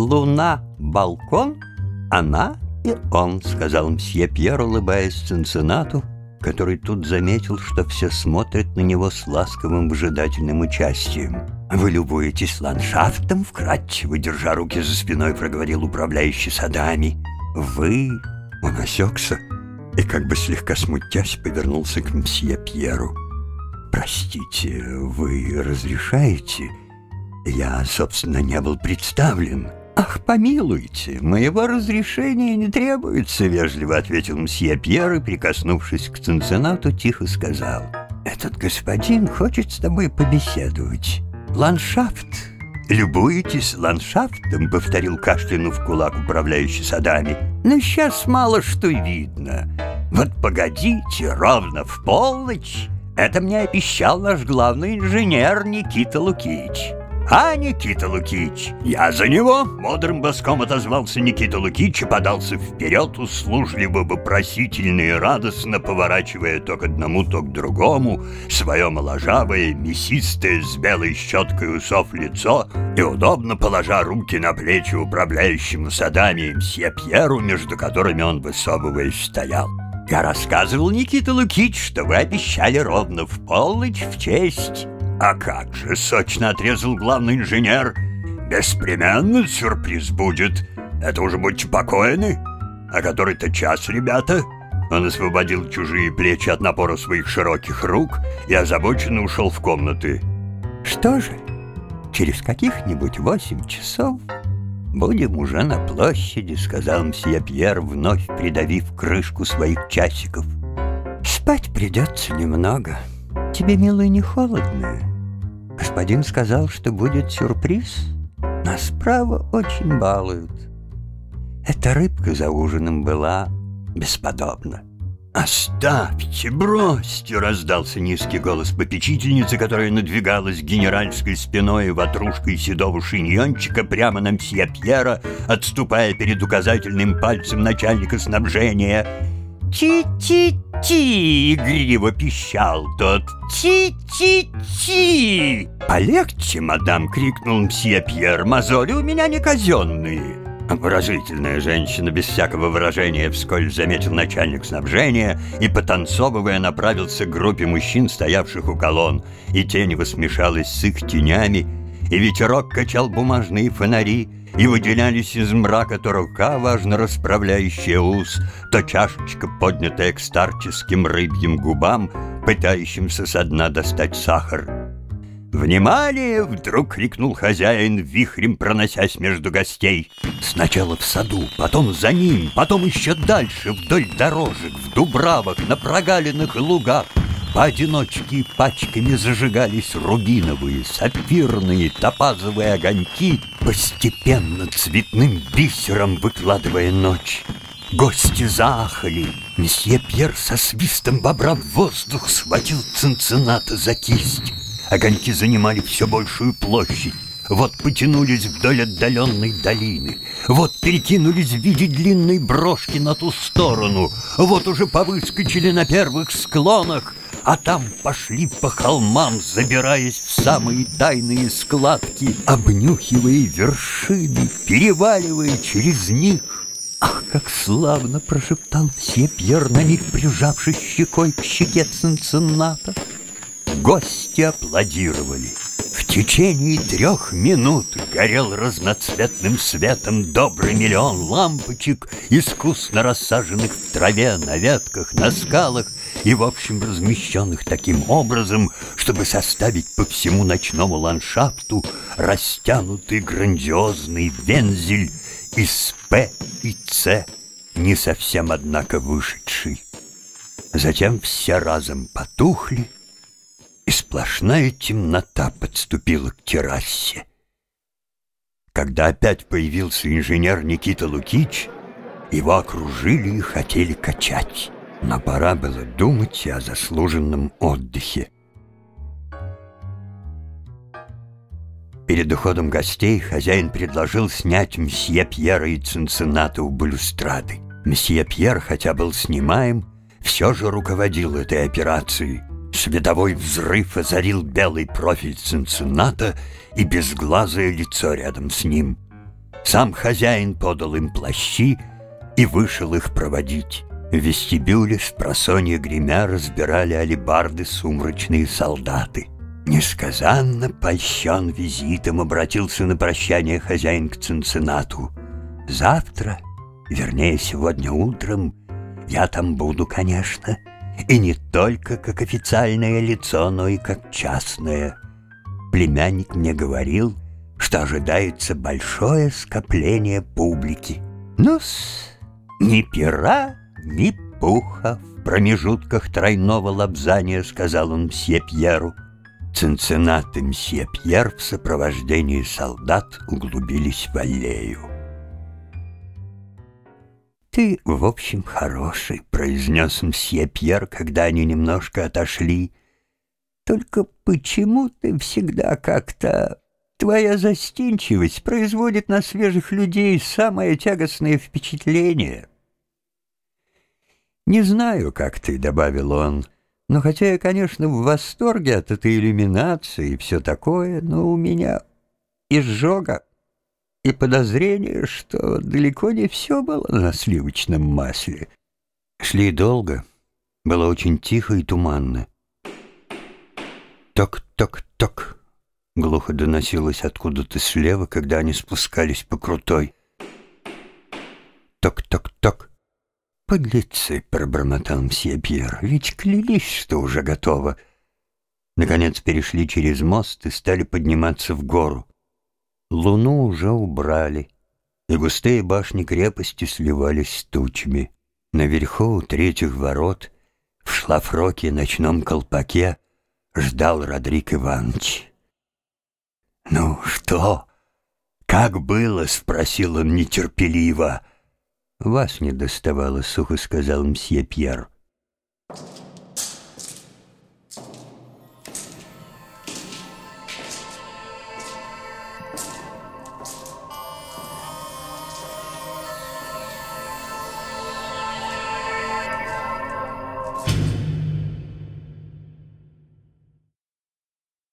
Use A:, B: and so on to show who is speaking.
A: луна, балкон, она и он», — сказал мсье Пьер, улыбаясь Цинциннату, который тут заметил, что все смотрят на него с ласковым выжидательным участием. «Вы любуетесь ландшафтом?» — вкратчиво, держа руки за спиной, проговорил управляющий садами. «Вы...» — он осекся и, как бы слегка смутясь, повернулся к мсье Пьеру. «Простите, вы разрешаете?» «Я, собственно, не был представлен». «Ах, помилуйте, моего разрешения не требуется», — вежливо ответил мсье Пьер и, прикоснувшись к Цинциннату, тихо сказал. «Этот господин хочет с тобой побеседовать. Ландшафт». «Любуетесь ландшафтом?» — повторил кашлянув кулак, управляющий садами. «Но сейчас мало что видно. Вот погодите, ровно в полночь. Это мне обещал наш главный инженер Никита Лукич». «А, Никита Лукич!» «Я за него!» — бодрым боском отозвался Никита Лукич и подался вперед, услужливо вопросительно и радостно поворачивая то к одному, то к другому свое моложавое, мясистое, с белой щеткой усов лицо и удобно положа руки на плечи управляющему садами мсье Пьеру, между которыми он, высовываясь, стоял. «Я рассказывал, Никита Лукич, что вы обещали ровно в полночь в честь «А как же!» — сочно отрезал главный инженер. «Беспременно сюрприз будет. Это уже будьте покойны. А который-то час, ребята?» Он освободил чужие плечи от напора своих широких рук и озабоченно ушел в комнаты. «Что же, через каких-нибудь восемь часов будем уже на площади», — сказал мсье Пьер, вновь придавив крышку своих часиков. «Спать придется немного. Тебе, милый, не холодно?» Господин сказал, что будет сюрприз. Нас, право, очень балуют. Эта рыбка за ужином была бесподобна. «Оставьте, бросьте!» — раздался низкий голос попечительницы, которая надвигалась генеральской спиной ватрушкой седого шиньончика прямо на мсье Пьера, отступая перед указательным пальцем начальника снабжения. «Ти-ти-ти!» — игриво пищал тот. «Ти-ти-ти!» «Полегче, мадам!» — крикнул мсье Пьер. «Мозоли у меня не казенные!» Выразительная женщина без всякого выражения вскользь заметил начальник снабжения и, потанцовывая, направился к группе мужчин, стоявших у колонн, и тень его с их тенями, и ветерок качал бумажные фонари, и выделялись из мрака то рука, важно расправляющая ус, то чашечка, поднятая к старческим рыбьим губам, пытающимся со дна достать сахар. «Внимание!» — вдруг крикнул хозяин, вихрем проносясь между гостей. Сначала в саду, потом за ним, потом еще дальше, вдоль дорожек, в дубравах, на прогалинах лугах. Поодиночке пачками зажигались рубиновые, сапфирные, топазовые огоньки, постепенно цветным бисером выкладывая ночь. Гости заахали. Месье Пьер со свистом бобра в воздух схватил Цинцината за кисть. Огоньки занимали все большую площадь. Вот потянулись вдоль отдаленной долины. Вот перекинулись в виде длинной брошки на ту сторону. Вот уже повыскочили на первых склонах а там пошли по холмам, забираясь в самые тайные складки, обнюхивая вершины, переваливая через них. «Ах, как славно!» — прошептал все Пьер, на миг прижавшись щекой к щеке Цинцинната. Гости аплодировали. В течение трех минут горел разноцветным светом добрый миллион лампочек, искусно рассаженных в траве, на ветках, на скалах и, в общем, размещенных таким образом, чтобы составить по всему ночному ландшафту растянутый грандиозный вензель из П и С, не совсем, однако, вышедший. Затем все разом потухли, и сплошная темнота подступила к террасе. Когда опять появился инженер Никита Лукич, его окружили и хотели качать. Но пора было думать о заслуженном отдыхе. Перед уходом гостей хозяин предложил снять мсье Пьера и Цинцината у балюстрады. Мсье Пьер, хотя был снимаем, все же руководил этой операцией. Световой взрыв озарил белый профиль Цинцината и безглазое лицо рядом с ним. Сам хозяин подал им плащи и вышел их проводить. В вестибюле с просонья гремя разбирали алибарды сумрачные солдаты. Несказанно польщен визитом обратился на прощание хозяин к Цинциннату. «Завтра, вернее, сегодня утром, я там буду, конечно, и не только как официальное лицо, но и как частное. Племянник мне говорил, что ожидается большое скопление публики. Ну-с, ни пера, ни пуха в промежутках тройного лобзания, сказал он мсье Пьеру. Цинциннат и мсье Пьер в сопровождении солдат углубились в аллею. «Ты, в общем, хороший», — произнес мсье Пьер, когда они немножко отошли. «Только почему ты всегда как-то...» Твоя застенчивость производит на свежих людей самое тягостное впечатление. «Не знаю, как ты», — добавил он, — «но хотя я, конечно, в восторге от этой иллюминации и все такое, но у меня изжога и подозрение, что далеко не все было на сливочном масле». Шли долго, было очень тихо и туманно. «Ток-ток-ток», Глухо доносилось откуда-то слева, когда они спускались по крутой. «Ток-ток-ток!» «Подлецы!» — пробормотал мсье Пьер. «Ведь клялись, что уже готово!» Наконец перешли через мост и стали подниматься в гору. Луну уже убрали, и густые башни крепости сливались с тучами. Наверху у третьих ворот, в шлафроке и ночном колпаке, ждал Родрик Иванович. «Ну что? Как было?» — спросил он нетерпеливо. «Вас не доставало», — сухо сказал мсье Пьер.